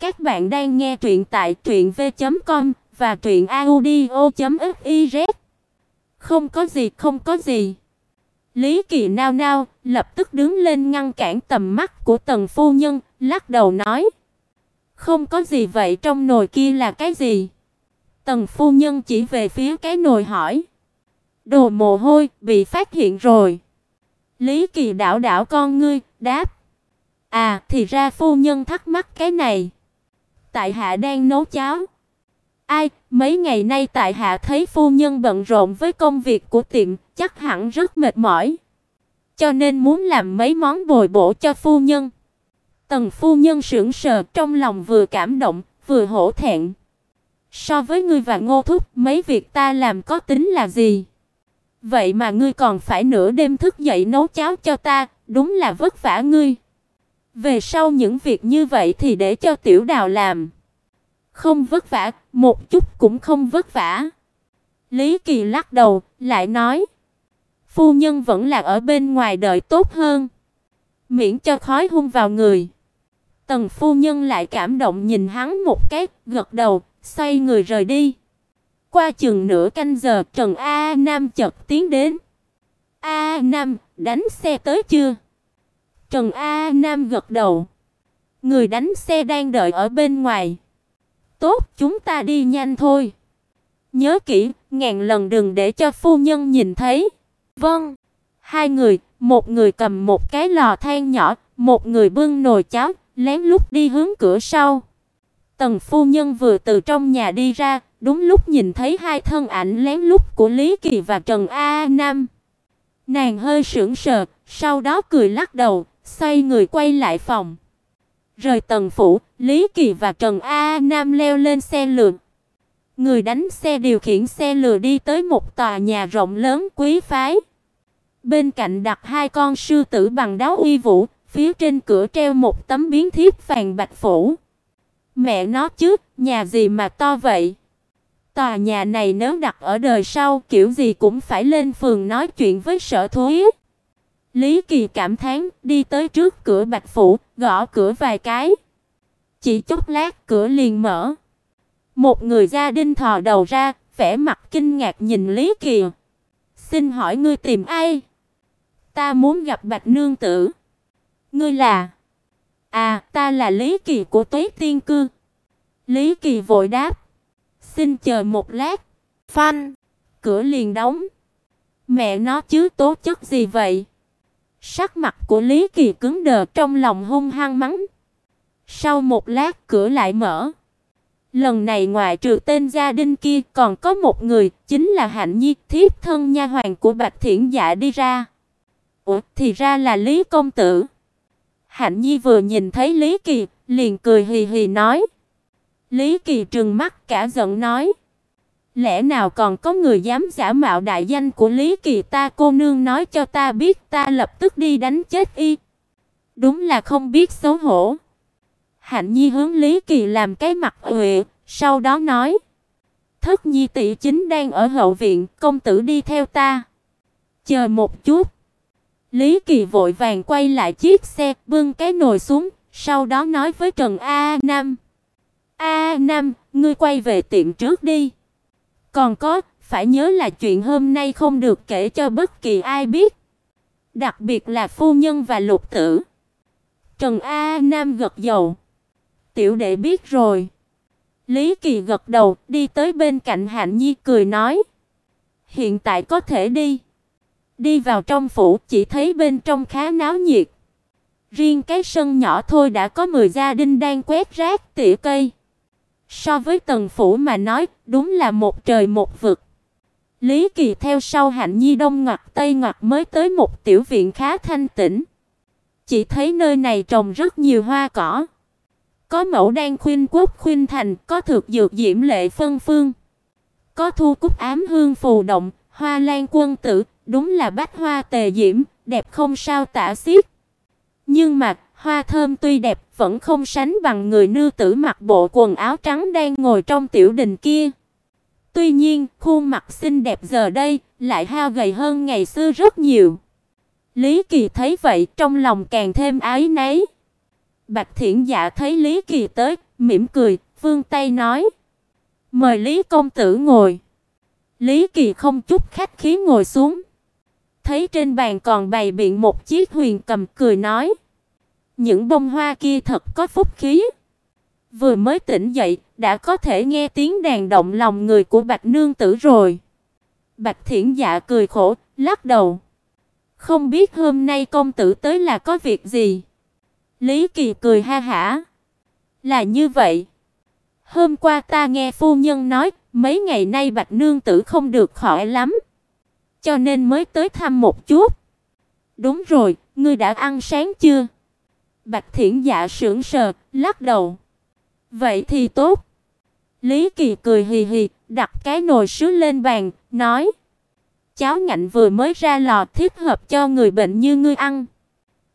Các bạn đang nghe truyện tại truyệnv.com và truyệnaudio.fiz. Không có gì, không có gì. Lý Kỳ nao nao, lập tức đứng lên ngăn cản tầm mắt của Tần phu nhân, lắc đầu nói: "Không có gì vậy, trong nồi kia là cái gì?" Tần phu nhân chỉ về phía cái nồi hỏi: "Đồ mồ hôi bị phát hiện rồi." Lý Kỳ đảo đảo con ngươi, đáp: "À, thì ra phu nhân thắc mắc cái này." Tại hạ đang nấu cháo. Ai, mấy ngày nay tại hạ thấy phu nhân bận rộn với công việc của tiệm, chắc hẳn rất mệt mỏi. Cho nên muốn làm mấy món bồi bổ cho phu nhân. Tần phu nhân sững sờ, trong lòng vừa cảm động, vừa hổ thẹn. So với ngươi và Ngô thúc, mấy việc ta làm có tính là gì? Vậy mà ngươi còn phải nửa đêm thức dậy nấu cháo cho ta, đúng là vất vả ngươi. Về sau những việc như vậy thì để cho Tiểu Đào làm. Không vất vả, một chút cũng không vất vả. Lý Kỳ lắc đầu, lại nói: "Phu nhân vẫn là ở bên ngoài đợi tốt hơn, miễn cho khói hung vào người." Tần phu nhân lại cảm động nhìn hắn một cái, gật đầu, xoay người rời đi. Qua chừng nửa canh giờ, Trần A Nam chợt tiến đến. "A Nam, đánh xe tới chưa?" Trần A Nam gật đầu. Người đánh xe đang đợi ở bên ngoài. Tốt, chúng ta đi nhanh thôi. Nhớ kỹ, ngàn lần đừng để cho phu nhân nhìn thấy. Vâng. Hai người, một người cầm một cái lò than nhỏ, một người bưng nồi cháo, lén lút đi hướng cửa sau. Tần phu nhân vừa từ trong nhà đi ra, đúng lúc nhìn thấy hai thân ảnh lén lút của Lý Kỳ và Trần A Nam. Nàng hơi sững sờ, sau đó cười lắc đầu, xoay người quay lại phòng. Rời tầng phủ, Lý Kỳ và Trần A Nam leo lên xe lượn. Người đánh xe điều khiển xe lừa đi tới một tòa nhà rộng lớn quý phái. Bên cạnh đặt hai con sư tử bằng đá uy vũ, phía trên cửa treo một tấm biến thiếp vàng bạch phủ. Mẹ nó chứ, nhà gì mà to vậy? Tòa nhà này nếu đặt ở đời sau, kiểu gì cũng phải lên phường nói chuyện với sở thú. Lý Kỳ cảm thán, đi tới trước cửa Bạch phủ, gõ cửa vài cái. Chỉ chốc lát cửa liền mở. Một người gia đình thò đầu ra, vẻ mặt kinh ngạc nhìn Lý Kỳ. "Xin hỏi ngươi tìm ai?" "Ta muốn gặp Bạch nương tử." "Ngươi là?" "À, ta là Lý Kỳ của Tuế Tiên cư." Lý Kỳ vội đáp. "Xin chờ một lát." Phanh, cửa liền đóng. Mẹ nó chứ tố chất gì vậy? Sắc mặt của Lý Kỳ cứng đờ trong lòng hung hăng mắng. Sau một lát cửa lại mở. Lần này ngoại trừ tên gia đình kia còn có một người, chính là Hạnh Nhi, thiếp thân nha hoàn của Bạch Thiển Dạ đi ra. Ủa, thì ra là Lý công tử. Hạnh Nhi vừa nhìn thấy Lý Kỳ, liền cười hì hì nói. Lý Kỳ trừng mắt cả giận nói: Lẽ nào còn có người dám giả mạo đại danh của Lý Kỳ ta cô nương nói cho ta biết ta lập tức đi đánh chết y. Đúng là không biết xấu hổ. Hạnh Nhi hướng Lý Kỳ làm cái mặt uệ, sau đó nói: "Thất Nhi tỷ chính đang ở hậu viện, công tử đi theo ta." "Chờ một chút." Lý Kỳ vội vàng quay lại chiếc xe, bưng cái nồi xuống, sau đó nói với Trần A Nam: "A Nam, ngươi quay về tiệm trước đi." Còn có, phải nhớ là chuyện hôm nay không được kể cho bất kỳ ai biết, đặc biệt là phu nhân và lục tử. Trần A Nam gật đầu. Tiểu đệ biết rồi. Lý Kỳ gật đầu, đi tới bên cạnh Hạnh Nhi cười nói: "Hiện tại có thể đi." Đi vào trong phủ, chỉ thấy bên trong khá náo nhiệt. Riêng cái sân nhỏ thôi đã có 10 gia đình đang quét rác, tỉa cây. So với tần phủ mà nói, đúng là một trời một vực. Lý Kỳ theo sau Hạnh Nhi đông ngoặt tây ngoặt mới tới một tiểu viện khá thanh tĩnh. Chỉ thấy nơi này trồng rất nhiều hoa cỏ. Có mẫu đan khuynh quốc khuynh thành, có thực dược diễm lệ phân phương. Có thu cúc ám hương phù động, hoa lan quân tử, đúng là bách hoa tề diễm, đẹp không sao tả xiết. Nhưng mà, hoa thơm tuy đẹp vẫn không sánh bằng người nữ tử mặc bộ quần áo trắng đang ngồi trong tiểu đình kia. Tuy nhiên, khuôn mặt xinh đẹp giờ đây lại hao gầy hơn ngày xưa rất nhiều. Lý Kỳ thấy vậy, trong lòng càng thêm ái náy. Bạch Thiển Dạ thấy Lý Kỳ tới, mỉm cười, vươn tay nói: "Mời Lý công tử ngồi." Lý Kỳ không chút khách khí ngồi xuống. Thấy trên bàn còn bày biện một chiếc huyền cầm cười nói: "Những bông hoa kia thật có phúc khí." Vừa mới tỉnh dậy, đã có thể nghe tiếng đàn động lòng người của Bạch nương tử rồi. Bạch Thiển Dạ cười khổ, lắc đầu. Không biết hôm nay công tử tới là có việc gì? Lý Kỳ cười ha hả. Là như vậy. Hôm qua ta nghe phu nhân nói, mấy ngày nay Bạch nương tử không được khỏi lắm, cho nên mới tới thăm một chút. Đúng rồi, ngươi đã ăn sáng chưa? Bạch Thiển Dạ sững sờ, lắc đầu. Vậy thì tốt. Lý Kỳ cười hì hì, đặt cái nồi sứ lên bàn, nói: "Cháo ngạnh vừa mới ra lò thích hợp cho người bệnh như ngươi ăn."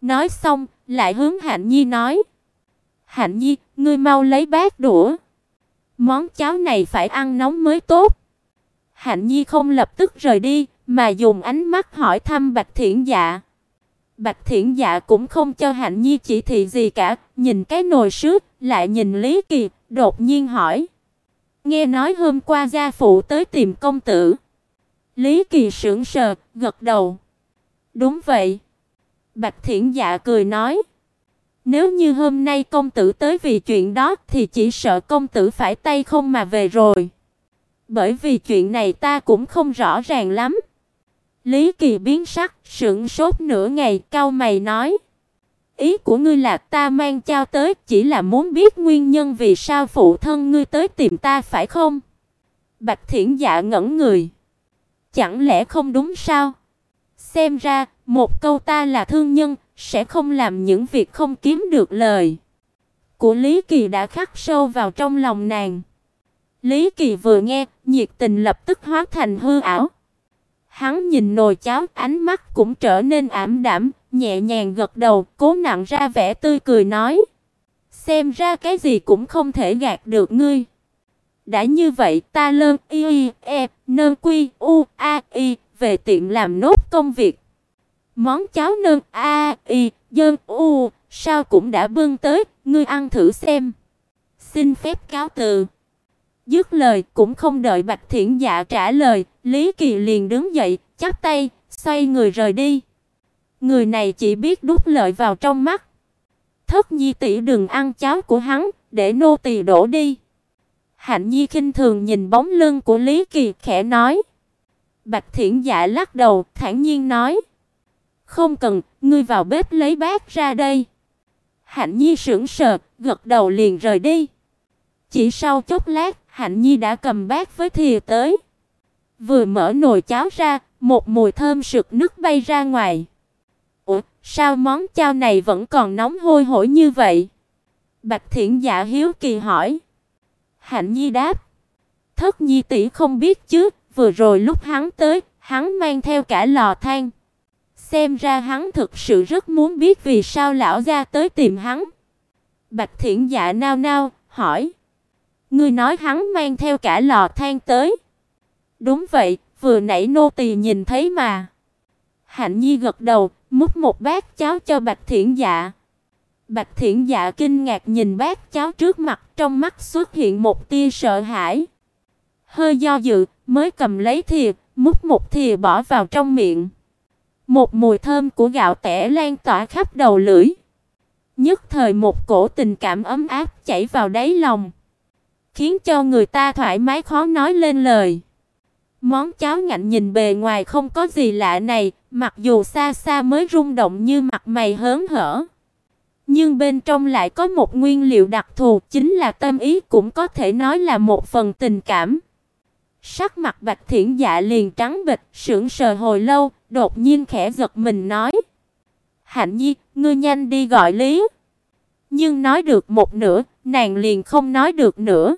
Nói xong, lại hướng Hạnh Nhi nói: "Hạnh Nhi, ngươi mau lấy bát đũa. Món cháo này phải ăn nóng mới tốt." Hạnh Nhi không lập tức rời đi, mà dùng ánh mắt hỏi thăm Bạch Thiển Dạ. Bạch Thiển Dạ cũng không cho Hạnh Nhi chỉ thị gì cả, nhìn cái nồi sứ, lại nhìn Lý Kỳ, đột nhiên hỏi: "Nghe nói hôm qua gia phụ tới tìm công tử?" Lý Kỳ sững sờ, gật đầu. "Đúng vậy." Bạch Thiển Dạ cười nói: "Nếu như hôm nay công tử tới vì chuyện đó thì chỉ sợ công tử phải tay không mà về rồi. Bởi vì chuyện này ta cũng không rõ ràng lắm." Lý Kỳ biến sắc, sững sốt nửa ngày, cau mày nói: "Ý của ngươi là ta mang trao tới chỉ là muốn biết nguyên nhân vì sao phụ thân ngươi tới tìm ta phải không?" Bạch Thiển Dạ ngẩn người. Chẳng lẽ không đúng sao? Xem ra, một câu ta là thương nhân sẽ không làm những việc không kiếm được lời. Của Lý Kỳ đã khắc sâu vào trong lòng nàng. Lý Kỳ vừa nghe, nhiệt tình lập tức hóa thành hư ảo. Hắn nhìn nồi cháo, ánh mắt cũng trở nên ảm đạm, nhẹ nhàng gật đầu, cố nặng ra vẻ tươi cười nói: "Xem ra cái gì cũng không thể gạt được ngươi." Đã như vậy, ta lơn y e nơn quy u a y về tiệm làm nốt công việc. Món cháo nơn a y dơn u sao cũng đã bưng tới, ngươi ăn thử xem. Xin phép cáo từ. Dứt lời cũng không đợi Bạch Thiển Dạ trả lời, Lý Kỳ liền đứng dậy, chắp tay, xoay người rời đi. Người này chỉ biết đút lợi vào trong mắt. Thất Nhi tỷ đừng ăn cháo của hắn, để nô tỳ đổ đi. Hạnh Nhi khinh thường nhìn bóng lưng của Lý Kỳ, khẽ nói. Bạch Thiển Dạ lắc đầu, thản nhiên nói: "Không cần, ngươi vào bếp lấy bát ra đây." Hạnh Nhi sững sờ, gật đầu liền rời đi. Chỉ sau chốc lát, Hạnh Nhi đã cầm bát với thìa tới. Vừa mở nồi cháo ra, một mùi thơm sực nước bay ra ngoài. "Ủa, sao món cháo này vẫn còn nóng hôi hổi như vậy?" Bạch Thiển Dạ hiếu kỳ hỏi. Hạnh Nhi đáp: "Thất Nhi tỷ không biết chứ, vừa rồi lúc hắn tới, hắn mang theo cả lò than. Xem ra hắn thực sự rất muốn biết vì sao lão gia tới tìm hắn." Bạch Thiển Dạ nao nao hỏi: "Ngươi nói hắn mang theo cả lò than tới?" "Đúng vậy, vừa nãy nô tỳ nhìn thấy mà." Hạnh Nhi gật đầu, múc một bát cháo cho Bạch Thiển Dạ. Bạch Thiển Dạ kinh ngạc nhìn bát cháo trước mặt, trong mắt xuất hiện một tia sợ hãi. Hơi do dự, mới cầm lấy thìa, múc một thìa bỏ vào trong miệng. Một mùi thơm của gạo tẻ lan tỏa khắp đầu lưỡi. Nhất thời một cổ tình cảm ấm áp chảy vào đáy lòng, khiến cho người ta thoải mái khó nói lên lời. Món cháo ngạnh nhìn bề ngoài không có gì lạ này, mặc dù xa xa mới rung động như mặt mày hớn hở, nhưng bên trong lại có một nguyên liệu đặc thù, chính là tâm ý cũng có thể nói là một phần tình cảm. Sắc mặt Bạch Thiển Dạ liền trắng bệch, sững sờ hồi lâu, đột nhiên khẽ giật mình nói: "Hạnh Nhi, ngươi nhanh đi gọi Lý." Nhưng nói được một nửa, nàng liền không nói được nữa.